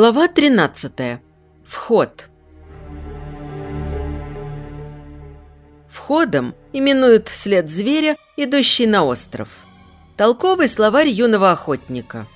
Глава 13. Вход. Входом именуют след зверя, идущий на остров. Толковый словарь юного охотника.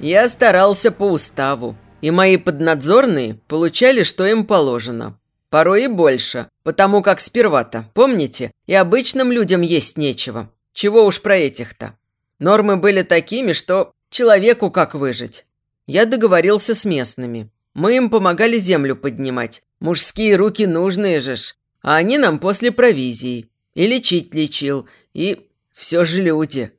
Я старался по уставу, и мои поднадзорные получали, что им положено. Порой и больше, потому как сперва-то, помните, и обычным людям есть нечего. Чего уж про этих-то. Нормы были такими, что Человеку как выжить? Я договорился с местными. Мы им помогали землю поднимать. Мужские руки нужные же ж. А они нам после провизии. И лечить лечил. И все же люди.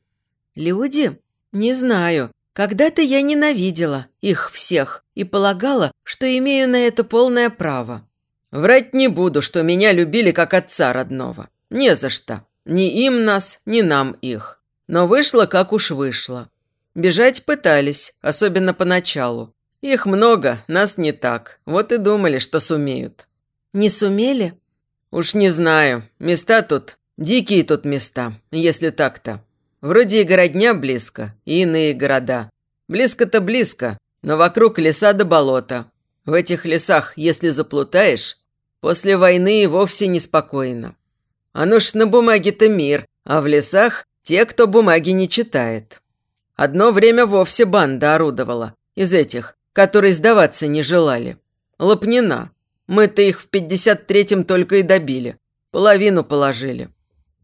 Люди? Не знаю. Когда-то я ненавидела их всех и полагала, что имею на это полное право. Врать не буду, что меня любили как отца родного. Не за что. Ни им нас, ни нам их. Но вышло, как уж вышло. Бежать пытались, особенно поначалу. Их много, нас не так. Вот и думали, что сумеют. Не сумели? Уж не знаю. Места тут, дикие тут места, если так-то. Вроде и городня близко, и иные города. Близко-то близко, но вокруг леса до болота. В этих лесах, если заплутаешь, после войны и вовсе неспокойно. Оно ж на бумаге-то мир, а в лесах те, кто бумаги не читает. Одно время вовсе банда орудовала. Из этих, которые сдаваться не желали. Лопнина. Мы-то их в 53-м только и добили. Половину положили.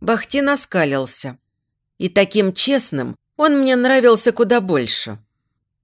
Бахтин оскалился. И таким честным он мне нравился куда больше.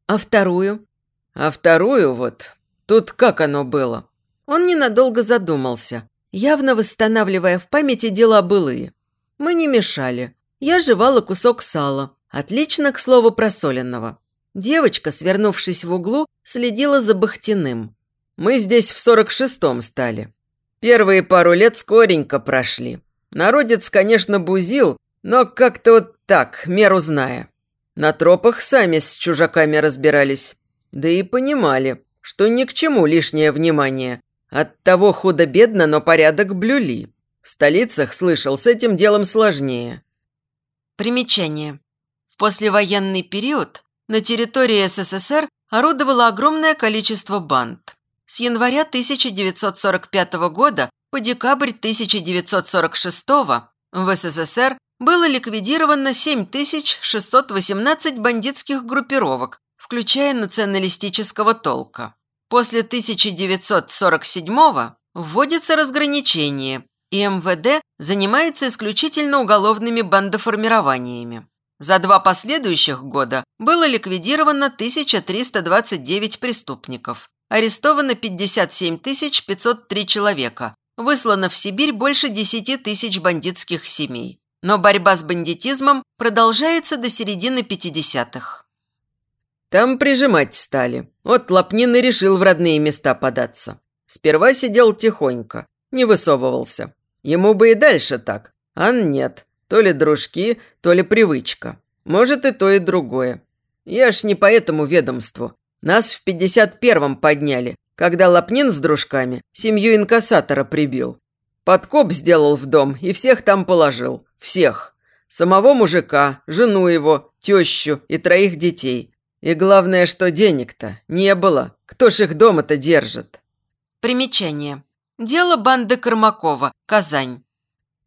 А вторую? А вторую вот. Тут как оно было? Он ненадолго задумался, явно восстанавливая в памяти дела былые. Мы не мешали. Я жевала кусок сала, Отлично, к слову, просоленного. Девочка, свернувшись в углу, следила за Бахтиным. «Мы здесь в сорок шестом стали. Первые пару лет скоренько прошли. Народец, конечно, бузил, но как-то вот так, меру зная. На тропах сами с чужаками разбирались. Да и понимали, что ни к чему лишнее внимание. От того худо-бедно, но порядок блюли. В столицах, слышал, с этим делом сложнее. Примечание послевоенный период на территории СССР орудовало огромное количество банд. С января 1945 года по декабрь 1946 в СССР было ликвидировано 7618 бандитских группировок, включая националистического толка. После 1947 вводится разграничение, и МВД занимается исключительно уголовными бандоформированиями. За два последующих года было ликвидировано 1329 преступников, арестовано 57 503 человека, выслано в Сибирь больше 10 тысяч бандитских семей. Но борьба с бандитизмом продолжается до середины 50-х. Там прижимать стали. Вот Лапнин и решил в родные места податься. Сперва сидел тихонько, не высовывался. Ему бы и дальше так, а нет. То ли дружки, то ли привычка. Может, и то, и другое. Я ж не по этому ведомству. Нас в 51-м подняли, когда Лапнин с дружками семью инкассатора прибил. Подкоп сделал в дом и всех там положил. Всех. Самого мужика, жену его, тещу и троих детей. И главное, что денег-то не было. Кто ж их дома-то держит? Примечание. Дело банды Кормакова, Казань.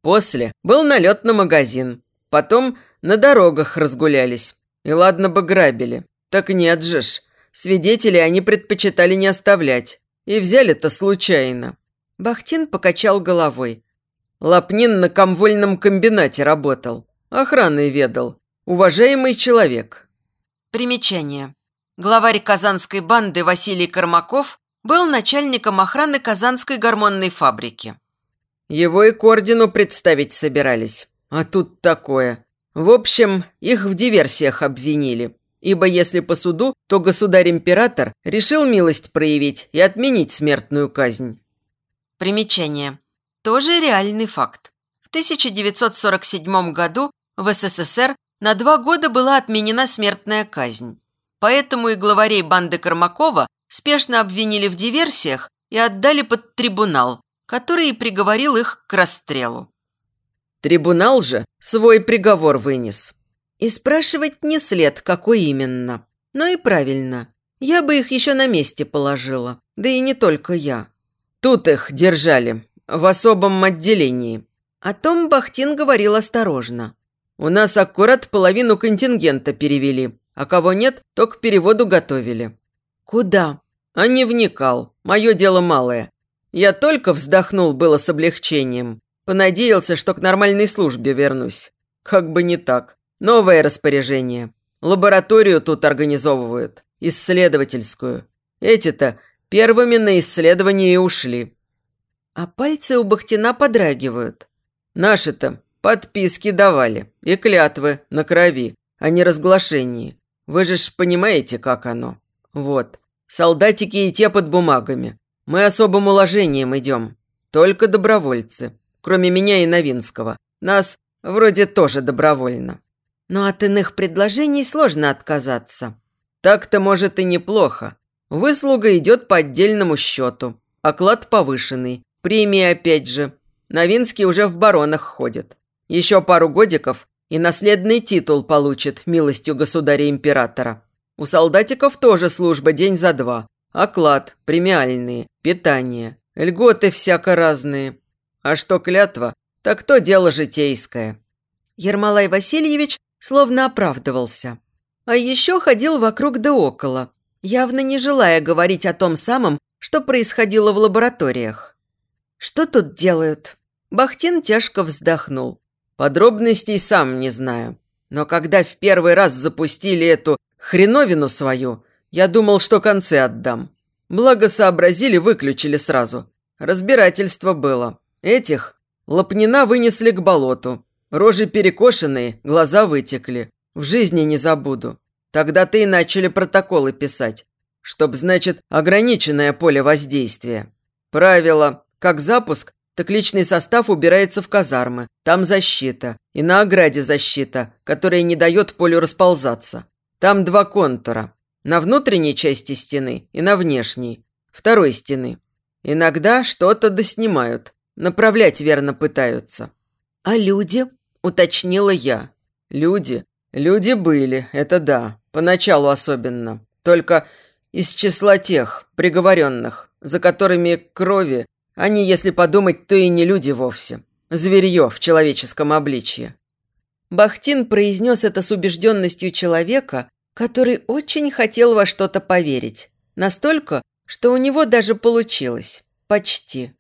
После был налет на магазин. Потом на дорогах разгулялись. И ладно бы грабили. Так нет же ж. Свидетелей они предпочитали не оставлять. И взяли-то случайно. Бахтин покачал головой. Лапнин на комвольном комбинате работал. Охраной ведал. Уважаемый человек. Примечание. Главарь казанской банды Василий Кормаков был начальником охраны Казанской гормонной фабрики. Его и к ордену представить собирались. А тут такое. В общем, их в диверсиях обвинили. Ибо если по суду, то государь-император решил милость проявить и отменить смертную казнь. Примечание. Тоже реальный факт. В 1947 году в СССР на два года была отменена смертная казнь. Поэтому и главарей банды Кормакова спешно обвинили в диверсиях и отдали под трибунал, который и приговорил их к расстрелу. Трибунал же свой приговор вынес. И спрашивать не след, какой именно. Но и правильно. Я бы их еще на месте положила. Да и не только я. Тут их держали. В особом отделении. О том Бахтин говорил осторожно. У нас аккурат половину контингента перевели. А кого нет, то к переводу готовили. Куда? А не вникал. Мое дело малое. Я только вздохнул было с облегчением. Понадеялся, что к нормальной службе вернусь. Как бы не так. Новое распоряжение. Лабораторию тут организовывают. Исследовательскую. Эти-то первыми на исследование и ушли. А пальцы у Бахтина подрагивают. Наши-то подписки давали. И клятвы на крови, а не разглашении. Вы же ж понимаете, как оно. Вот. Солдатики и те под бумагами. Мы особым уложением идем. Только добровольцы. Кроме меня и Новинского. Нас вроде тоже добровольно. Но от иных предложений сложно отказаться. Так-то, может, и неплохо. Выслуга идет по отдельному счету. Оклад повышенный. Премии опять же. Новинский уже в баронах ходит. Еще пару годиков и наследный титул получит милостью государя-императора. У солдатиков тоже служба день за два. Оклад, премиальные, питание, льготы всяко разные. А что клятва, так то дело житейское. Ермолай Васильевич словно оправдывался. А еще ходил вокруг да около, явно не желая говорить о том самом, что происходило в лабораториях. «Что тут делают?» Бахтин тяжко вздохнул. «Подробностей сам не знаю. Но когда в первый раз запустили эту хреновину свою, я думал, что концы отдам. Благо сообразили, выключили сразу. Разбирательство было. Этих Лопнина вынесли к болоту. Рожи перекошенные, глаза вытекли. В жизни не забуду. Тогда-то и начали протоколы писать. Чтоб, значит, ограниченное поле воздействия. Правило. Как запуск, так личный состав убирается в казармы. Там защита. И на ограде защита, которая не дает полю расползаться. Там два контура. На внутренней части стены и на внешней. Второй стены. Иногда что-то доснимают. Направлять верно пытаются. «А люди?» – уточнила я. «Люди? Люди были, это да. Поначалу особенно. Только из числа тех, приговоренных, за которыми крови, они, если подумать, то и не люди вовсе. Зверье в человеческом обличье». Бахтин произнес это с убежденностью человека, который очень хотел во что-то поверить. Настолько, что у него даже получилось. Почти.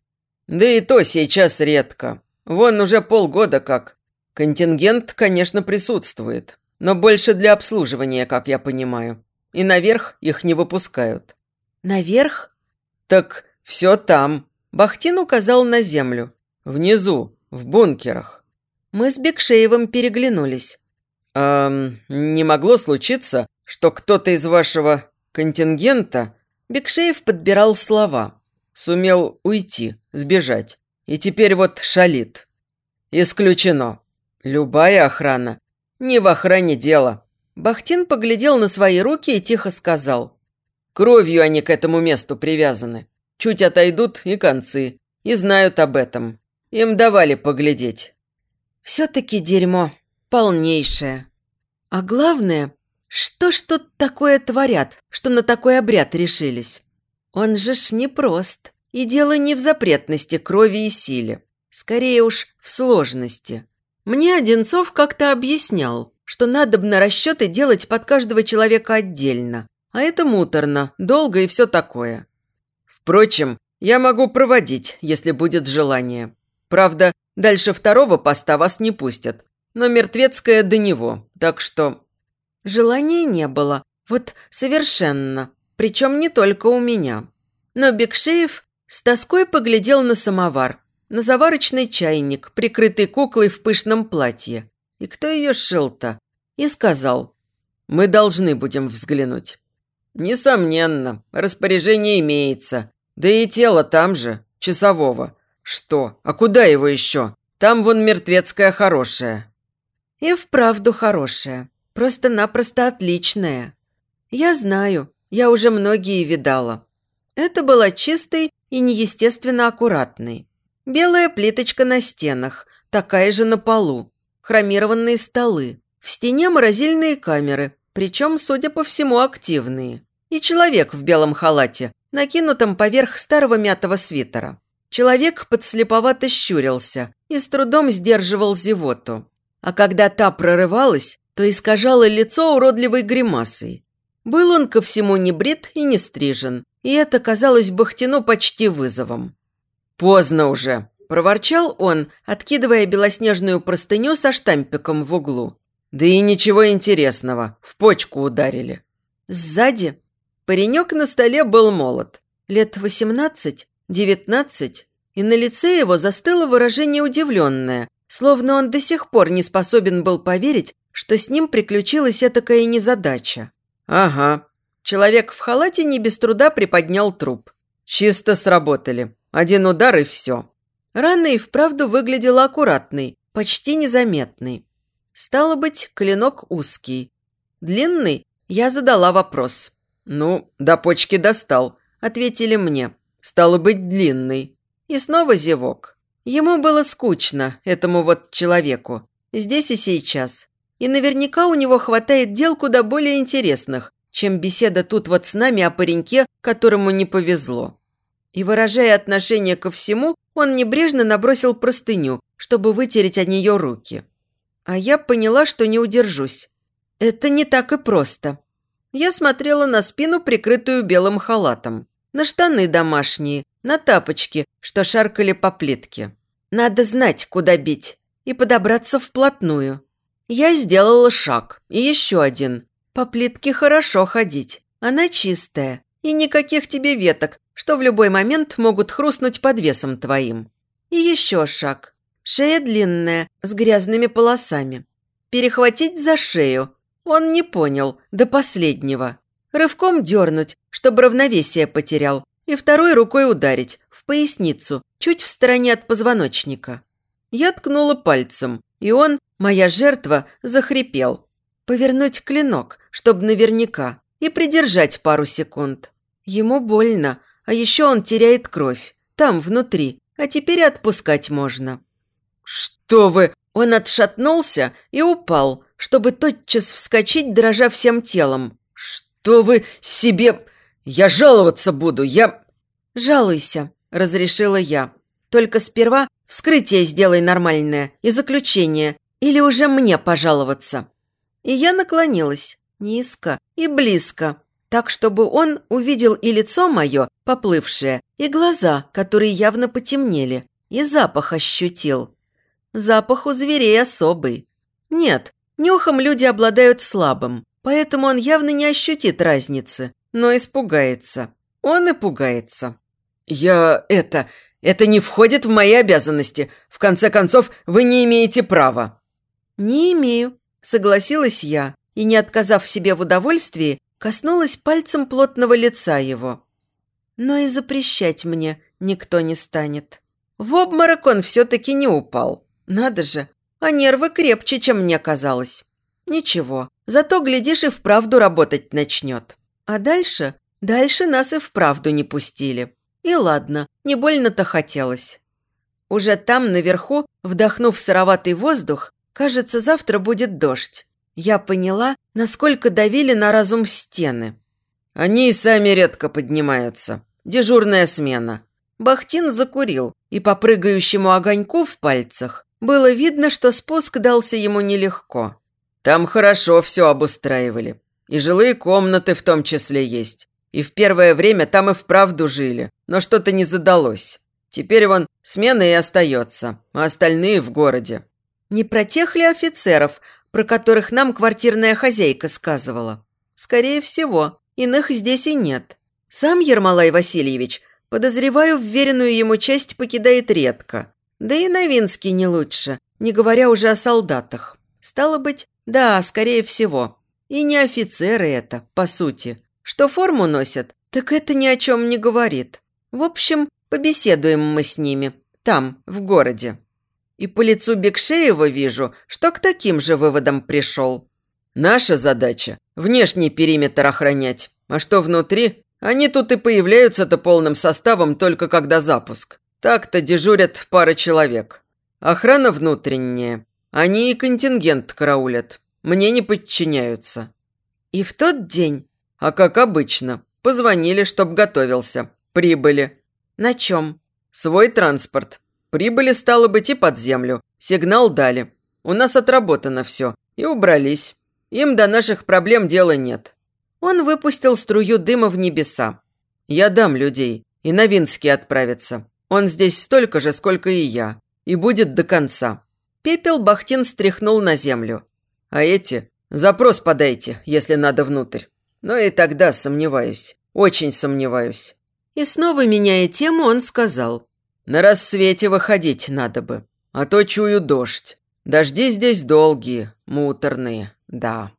Да и то сейчас редко. Вон уже полгода как. Контингент, конечно, присутствует, но больше для обслуживания, как я понимаю. И наверх их не выпускают. Наверх? Так все там. Бахтин указал на землю. Внизу, в бункерах. Мы с Бекшеевым переглянулись. «Эм, не могло случиться, что кто-то из вашего контингента...» Бекшеев подбирал слова. Сумел уйти, сбежать. И теперь вот шалит. Исключено. Любая охрана. Не в охране дело. Бахтин поглядел на свои руки и тихо сказал. Кровью они к этому месту привязаны. Чуть отойдут и концы. И знают об этом. Им давали поглядеть. Все-таки дерьмо полнейшее. А главное, что ж тут такое творят, что на такой обряд решились? Он же ж непрост. И дело не в запретности крови и силе. Скорее уж в сложности. Мне Одинцов как-то объяснял, что надо бы на расчеты делать под каждого человека отдельно. А это муторно, долго и все такое. Впрочем, я могу проводить, если будет желание. Правда, дальше второго поста вас не пустят но мертвецкая до него, так что...» Желания не было, вот совершенно, причем не только у меня. Но Бекшеев с тоской поглядел на самовар, на заварочный чайник, прикрытый куклой в пышном платье. И кто ее шил-то? И сказал, «Мы должны будем взглянуть». «Несомненно, распоряжение имеется. Да и тело там же, часового. Что? А куда его еще? Там вон мертвецкая хорошая». И вправду хорошая. Просто-напросто отличная. Я знаю, я уже многие видала. Это была чистой и неестественно аккуратной. Белая плиточка на стенах, такая же на полу. Хромированные столы. В стене морозильные камеры, причем, судя по всему, активные. И человек в белом халате, накинутом поверх старого мятого свитера. Человек подслеповато щурился и с трудом сдерживал зевоту. А когда та прорывалась, то искажало лицо уродливой гримасой. Был он ко всему не брит и не стрижен, и это казалось Бахтину почти вызовом. «Поздно уже», – проворчал он, откидывая белоснежную простыню со штампиком в углу. «Да и ничего интересного, в почку ударили». Сзади паренек на столе был молод, лет восемнадцать, девятнадцать, и на лице его застыло выражение удивленное, словно он до сих пор не способен был поверить, что с ним приключилась такая незадача. «Ага». Человек в халате не без труда приподнял труп. «Чисто сработали. Один удар и все». Рана и вправду выглядела аккуратной, почти незаметной. Стало быть, клинок узкий. Длинный я задала вопрос. «Ну, до почки достал», – ответили мне. «Стало быть, длинный». И снова зевок. Ему было скучно, этому вот человеку. Здесь и сейчас. И наверняка у него хватает дел куда более интересных, чем беседа тут вот с нами о пареньке, которому не повезло. И выражая отношение ко всему, он небрежно набросил простыню, чтобы вытереть от нее руки. А я поняла, что не удержусь. Это не так и просто. Я смотрела на спину, прикрытую белым халатом, на штаны домашние, на тапочки, что шаркали по плитке. Надо знать, куда бить, и подобраться вплотную. Я сделала шаг, и еще один. По плитке хорошо ходить. Она чистая, и никаких тебе веток, что в любой момент могут хрустнуть под весом твоим. И еще шаг. Шея длинная, с грязными полосами. Перехватить за шею. Он не понял, до последнего. Рывком дернуть, чтобы равновесие потерял, и второй рукой ударить, в поясницу, чуть в стороне от позвоночника. Я ткнула пальцем, и он, Моя жертва захрипел. Повернуть клинок, чтобы наверняка, и придержать пару секунд. Ему больно, а еще он теряет кровь. Там, внутри, а теперь отпускать можно. «Что вы?» Он отшатнулся и упал, чтобы тотчас вскочить, дрожа всем телом. «Что вы себе... Я жаловаться буду, я...» «Жалуйся», – разрешила я. «Только сперва вскрытие сделай нормальное и заключение, или уже мне пожаловаться? И я наклонилась, низко и близко, так, чтобы он увидел и лицо мое, поплывшее, и глаза, которые явно потемнели, и запах ощутил. Запах у зверей особый. Нет, нюхом люди обладают слабым, поэтому он явно не ощутит разницы, но испугается. Он и пугается. «Я... это... это не входит в мои обязанности. В конце концов, вы не имеете права». «Не имею», – согласилась я, и, не отказав себе в удовольствии, коснулась пальцем плотного лица его. Но и запрещать мне никто не станет. В обморок он все-таки не упал. Надо же, а нервы крепче, чем мне казалось. Ничего, зато, глядишь, и вправду работать начнет. А дальше? Дальше нас и вправду не пустили. И ладно, не больно-то хотелось. Уже там, наверху, вдохнув сыроватый воздух, Кажется, завтра будет дождь. Я поняла, насколько давили на разум стены. Они и сами редко поднимаются. Дежурная смена. Бахтин закурил, и по прыгающему огоньку в пальцах было видно, что спуск дался ему нелегко. Там хорошо все обустраивали. И жилые комнаты в том числе есть. И в первое время там и вправду жили, но что-то не задалось. Теперь вон смена и остается, а остальные в городе. Не про тех ли офицеров, про которых нам квартирная хозяйка сказывала? Скорее всего, иных здесь и нет. Сам Ермолай Васильевич, подозреваю, вверенную ему часть покидает редко. Да и Новинский не лучше, не говоря уже о солдатах. Стало быть, да, скорее всего. И не офицеры это, по сути. Что форму носят, так это ни о чем не говорит. В общем, побеседуем мы с ними. Там, в городе. И по лицу Бекшеева вижу, что к таким же выводам пришел. Наша задача – внешний периметр охранять. А что внутри? Они тут и появляются-то полным составом только когда запуск. Так-то дежурят пара человек. Охрана внутренняя. Они и контингент караулят. Мне не подчиняются». «И в тот день?» «А как обычно. Позвонили, чтоб готовился. Прибыли». «На чем?» «Свой транспорт. Прибыли, стало быть, и под землю. Сигнал дали. У нас отработано все. И убрались. Им до наших проблем дела нет». Он выпустил струю дыма в небеса. «Я дам людей. И Новинский отправится. Он здесь столько же, сколько и я. И будет до конца». Пепел Бахтин стряхнул на землю. «А эти? Запрос подайте, если надо внутрь. Но и тогда сомневаюсь. Очень сомневаюсь». И снова меняя тему, он сказал. «На рассвете выходить надо бы. А то чую дождь. Дожди здесь долгие, муторные, да».